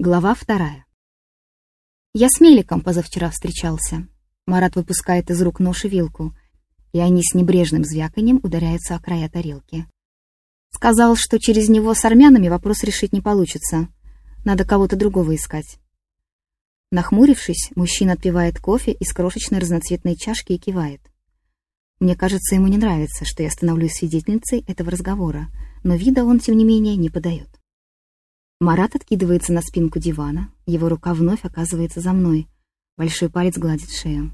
Глава вторая. Я с Меликом позавчера встречался. Марат выпускает из рук нож и вилку, и они с небрежным звяканием ударяются о края тарелки. Сказал, что через него с армянами вопрос решить не получится. Надо кого-то другого искать. Нахмурившись, мужчина отпивает кофе из крошечной разноцветной чашки и кивает. Мне кажется, ему не нравится, что я становлюсь свидетельницей этого разговора, но вида он, тем не менее, не подает. Марат откидывается на спинку дивана, его рука вновь оказывается за мной. Большой палец гладит шею.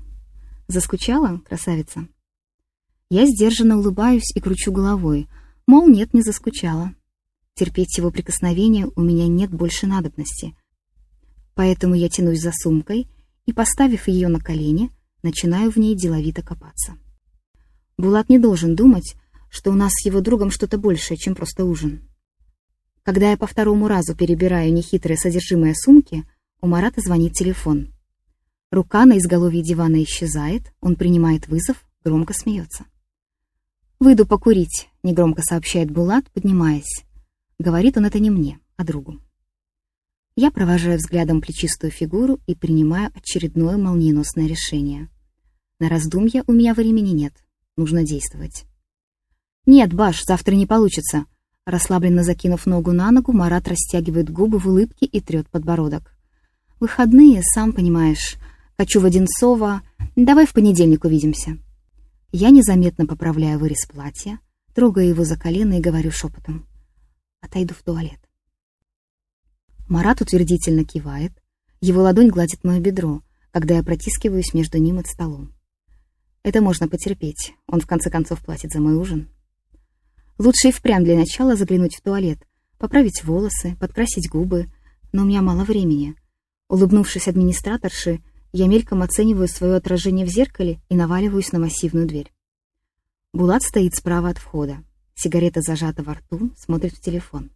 «Заскучала, красавица?» Я сдержанно улыбаюсь и кручу головой, мол, нет, не заскучала. Терпеть его прикосновения у меня нет больше надобности. Поэтому я тянусь за сумкой и, поставив ее на колени, начинаю в ней деловито копаться. Булат не должен думать, что у нас с его другом что-то большее, чем просто ужин. Когда я по второму разу перебираю нехитрое содержимое сумки, у Марата звонит телефон. Рука на изголовье дивана исчезает, он принимает вызов, громко смеется. «Выйду покурить», — негромко сообщает Булат, поднимаясь. Говорит он это не мне, а другу. Я провожаю взглядом плечистую фигуру и принимаю очередное молниеносное решение. На раздумья у меня времени нет, нужно действовать. «Нет, Баш, завтра не получится», Расслабленно закинув ногу на ногу, Марат растягивает губы в улыбке и трет подбородок. «Выходные, сам понимаешь. Хочу в Одинцово. Давай в понедельник увидимся». Я незаметно поправляю вырез платья, трогаю его за колено и говорю шепотом. «Отойду в туалет». Марат утвердительно кивает. Его ладонь гладит мое бедро, когда я протискиваюсь между ним и столом. Это можно потерпеть. Он в конце концов платит за мой ужин. Лучше и впрямь для начала заглянуть в туалет, поправить волосы, подкрасить губы, но у меня мало времени. Улыбнувшись администраторши, я мельком оцениваю свое отражение в зеркале и наваливаюсь на массивную дверь. Булат стоит справа от входа. Сигарета зажата во рту, смотрит в телефон.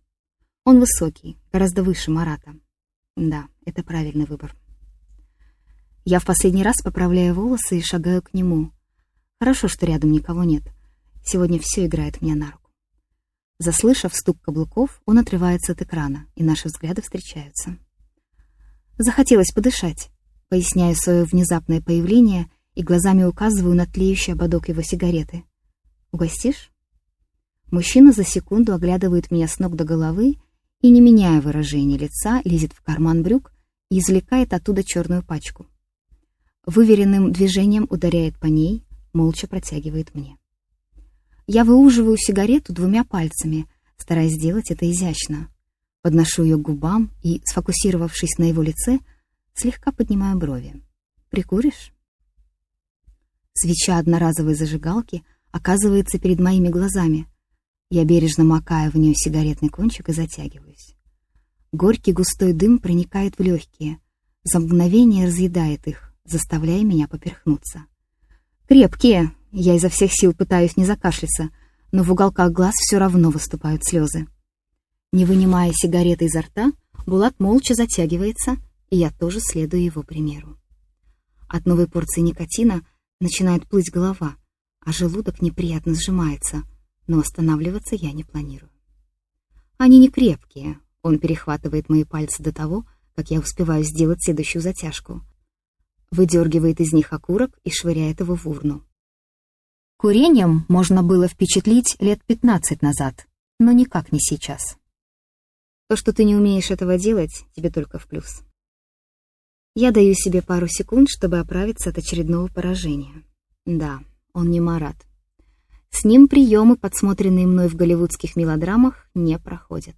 Он высокий, гораздо выше Марата. Да, это правильный выбор. Я в последний раз поправляю волосы и шагаю к нему. Хорошо, что рядом никого нет. Сегодня все играет мне на руку. Заслышав стук каблуков, он отрывается от экрана, и наши взгляды встречаются. Захотелось подышать, поясняю свое внезапное появление и глазами указываю на тлеющий ободок его сигареты. «Угостишь?» Мужчина за секунду оглядывает меня с ног до головы и, не меняя выражения лица, лезет в карман брюк и извлекает оттуда черную пачку. Выверенным движением ударяет по ней, молча протягивает мне. Я выуживаю сигарету двумя пальцами, стараясь сделать это изящно. Подношу ее к губам и, сфокусировавшись на его лице, слегка поднимаю брови. «Прикуришь?» Свеча одноразовой зажигалки оказывается перед моими глазами. Я бережно макаю в нее сигаретный кончик и затягиваюсь. Горький густой дым проникает в легкие, за мгновение разъедает их, заставляя меня поперхнуться. «Крепкие!» Я изо всех сил пытаюсь не закашляться, но в уголках глаз все равно выступают слезы. Не вынимая сигареты изо рта, Булат молча затягивается, и я тоже следую его примеру. От новой порции никотина начинает плыть голова, а желудок неприятно сжимается, но останавливаться я не планирую. Они не крепкие, он перехватывает мои пальцы до того, как я успеваю сделать следующую затяжку. Выдергивает из них окурок и швыряет его в урну. Курением можно было впечатлить лет 15 назад, но никак не сейчас. То, что ты не умеешь этого делать, тебе только в плюс. Я даю себе пару секунд, чтобы оправиться от очередного поражения. Да, он не Марат. С ним приемы, подсмотренные мной в голливудских мелодрамах, не проходят.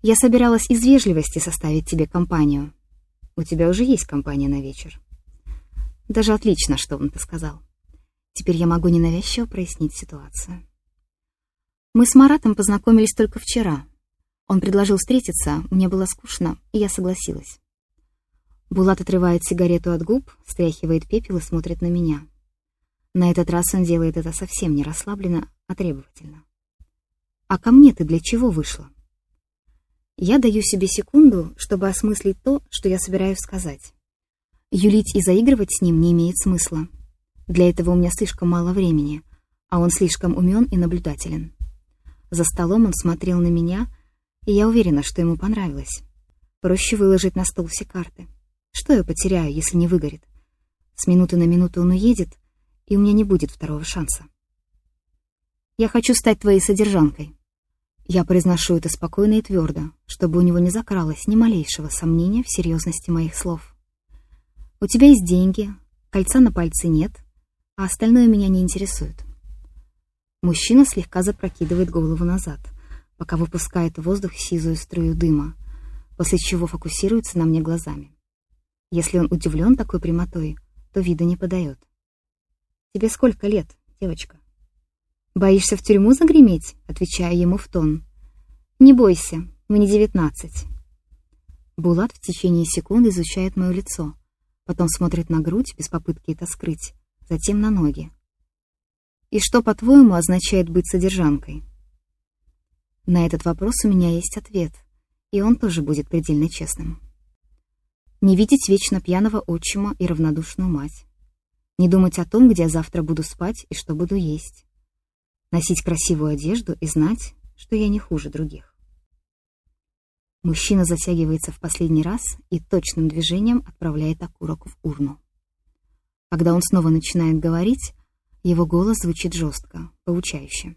Я собиралась из вежливости составить тебе компанию. У тебя уже есть компания на вечер. Даже отлично, что он это сказал. Теперь я могу ненавязчиво прояснить ситуацию. Мы с Маратом познакомились только вчера. Он предложил встретиться, мне было скучно, и я согласилась. Булат отрывает сигарету от губ, стряхивает пепел и смотрит на меня. На этот раз он делает это совсем не расслабленно, а требовательно. «А ко мне ты для чего вышла?» Я даю себе секунду, чтобы осмыслить то, что я собираюсь сказать. Юлить и заигрывать с ним не имеет смысла. Для этого у меня слишком мало времени, а он слишком умен и наблюдателен. За столом он смотрел на меня, и я уверена, что ему понравилось. Проще выложить на стол все карты. Что я потеряю, если не выгорит? С минуты на минуту он уедет, и у меня не будет второго шанса. Я хочу стать твоей содержанкой. Я произношу это спокойно и твердо, чтобы у него не закралось ни малейшего сомнения в серьезности моих слов. У тебя есть деньги, кольца на пальце нет, а остальное меня не интересует. Мужчина слегка запрокидывает голову назад, пока выпускает воздух сизую струю дыма, после чего фокусируется на мне глазами. Если он удивлен такой прямотой, то вида не подает. «Тебе сколько лет, девочка?» «Боишься в тюрьму загреметь?» — отвечаю ему в тон. «Не бойся, мне девятнадцать». Булат в течение секунды изучает мое лицо, потом смотрит на грудь без попытки это скрыть, затем на ноги. «И что, по-твоему, означает быть содержанкой?» На этот вопрос у меня есть ответ — и он тоже будет предельно честным. Не видеть вечно пьяного отчима и равнодушную мать. Не думать о том, где я завтра буду спать и что буду есть. Носить красивую одежду и знать, что я не хуже других. Мужчина затягивается в последний раз и точным движением отправляет окурок в урну. Когда он снова начинает говорить, его голос звучит жестко, поучающе.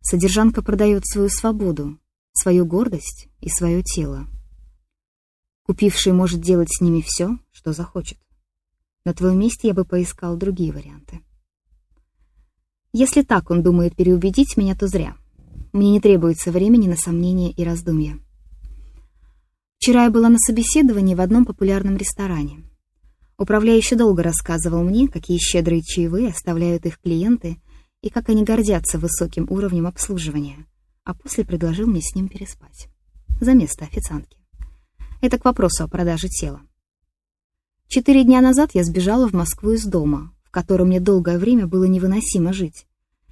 Содержанка продает свою свободу, свою гордость и свое тело. Купивший может делать с ними все, что захочет. На твоем месте я бы поискал другие варианты. Если так он думает переубедить меня, то зря. Мне не требуется времени на сомнения и раздумья. Вчера я была на собеседовании в одном популярном ресторане. Управляющий долго рассказывал мне, какие щедрые чаевые оставляют их клиенты и как они гордятся высоким уровнем обслуживания а после предложил мне с ним переспать. За место официантки. Это к вопросу о продаже тела. Четыре дня назад я сбежала в Москву из дома, в котором мне долгое время было невыносимо жить.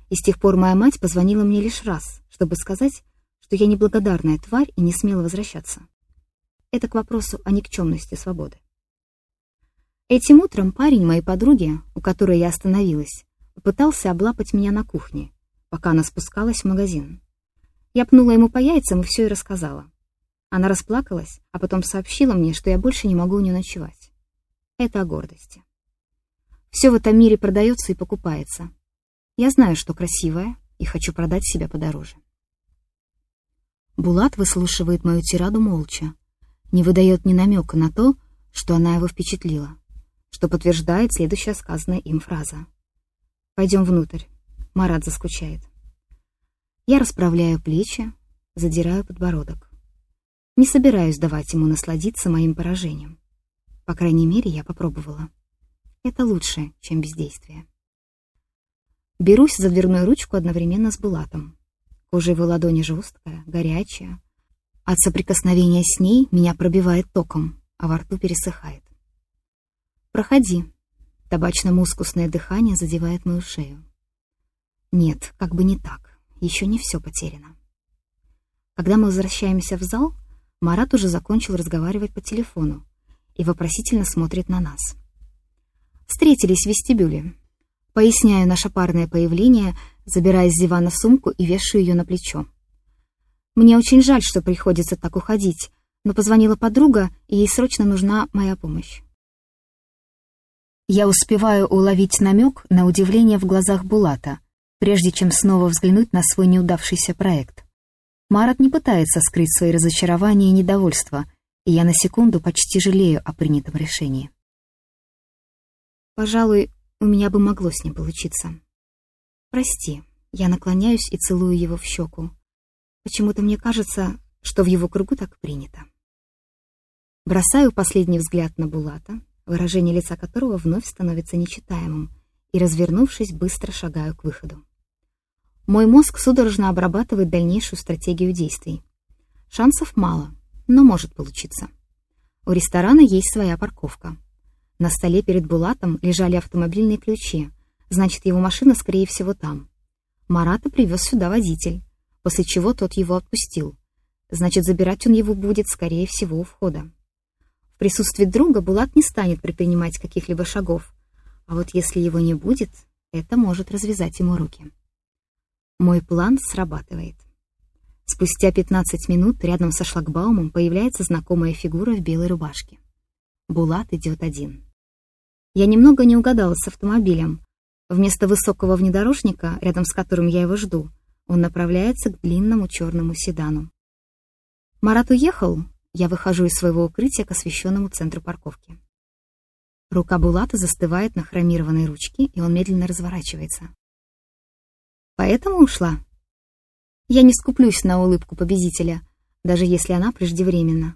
И с тех пор моя мать позвонила мне лишь раз, чтобы сказать, что я неблагодарная тварь и не смела возвращаться. Это к вопросу о никчемности свободы. Этим утром парень моей подруги, у которой я остановилась, попытался облапать меня на кухне, пока она спускалась в магазин. Я пнула ему по яйцам и все и рассказала. Она расплакалась, а потом сообщила мне, что я больше не могу у нее ночевать. Это о гордости. Все в этом мире продается и покупается. Я знаю, что красивая, и хочу продать себя подороже. Булат выслушивает мою тираду молча, не выдает ни намека на то, что она его впечатлила, что подтверждает следующая сказанная им фраза. «Пойдем внутрь. Марат заскучает». Я расправляю плечи, задираю подбородок. Не собираюсь давать ему насладиться моим поражением. По крайней мере, я попробовала. Это лучше, чем бездействие. Берусь за дверную ручку одновременно с Булатом. Кожа его ладони жесткая, горячая. От соприкосновения с ней меня пробивает током, а во рту пересыхает. «Проходи». Табачно-мускусное дыхание задевает мою шею. Нет, как бы не так еще не все потеряно. Когда мы возвращаемся в зал, Марат уже закончил разговаривать по телефону и вопросительно смотрит на нас. Встретились в вестибюле. Поясняю наше парное появление, забирая с дивана сумку и вешаю ее на плечо. Мне очень жаль, что приходится так уходить, но позвонила подруга, и ей срочно нужна моя помощь. Я успеваю уловить намек на удивление в глазах Булата — прежде чем снова взглянуть на свой неудавшийся проект. Марат не пытается скрыть свои разочарования и недовольство, и я на секунду почти жалею о принятом решении. Пожалуй, у меня бы могло с ним получиться. Прости, я наклоняюсь и целую его в щеку. Почему-то мне кажется, что в его кругу так принято. Бросаю последний взгляд на Булата, выражение лица которого вновь становится нечитаемым, и, развернувшись, быстро шагаю к выходу. Мой мозг судорожно обрабатывает дальнейшую стратегию действий. Шансов мало, но может получиться. У ресторана есть своя парковка. На столе перед Булатом лежали автомобильные ключи, значит, его машина, скорее всего, там. Марата привез сюда водитель, после чего тот его отпустил. Значит, забирать он его будет, скорее всего, у входа. Присутствии друга Булат не станет предпринимать каких-либо шагов, а вот если его не будет, это может развязать ему руки. Мой план срабатывает. Спустя 15 минут рядом со шлагбаумом появляется знакомая фигура в белой рубашке. Булат идет один. Я немного не угадала с автомобилем. Вместо высокого внедорожника, рядом с которым я его жду, он направляется к длинному черному седану. Марат уехал, я выхожу из своего укрытия к освещенному центру парковки. Рука Булата застывает на хромированной ручке, и он медленно разворачивается. Поэтому ушла. Я не скуплюсь на улыбку победителя, даже если она преждевременна.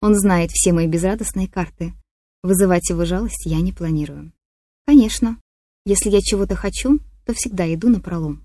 Он знает все мои безрадостные карты. Вызывать его жалость я не планирую. Конечно, если я чего-то хочу, то всегда иду на пролом.